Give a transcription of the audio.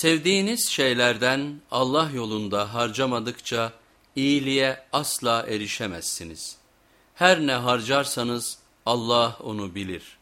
Sevdiğiniz şeylerden Allah yolunda harcamadıkça iyiliğe asla erişemezsiniz. Her ne harcarsanız Allah onu bilir.''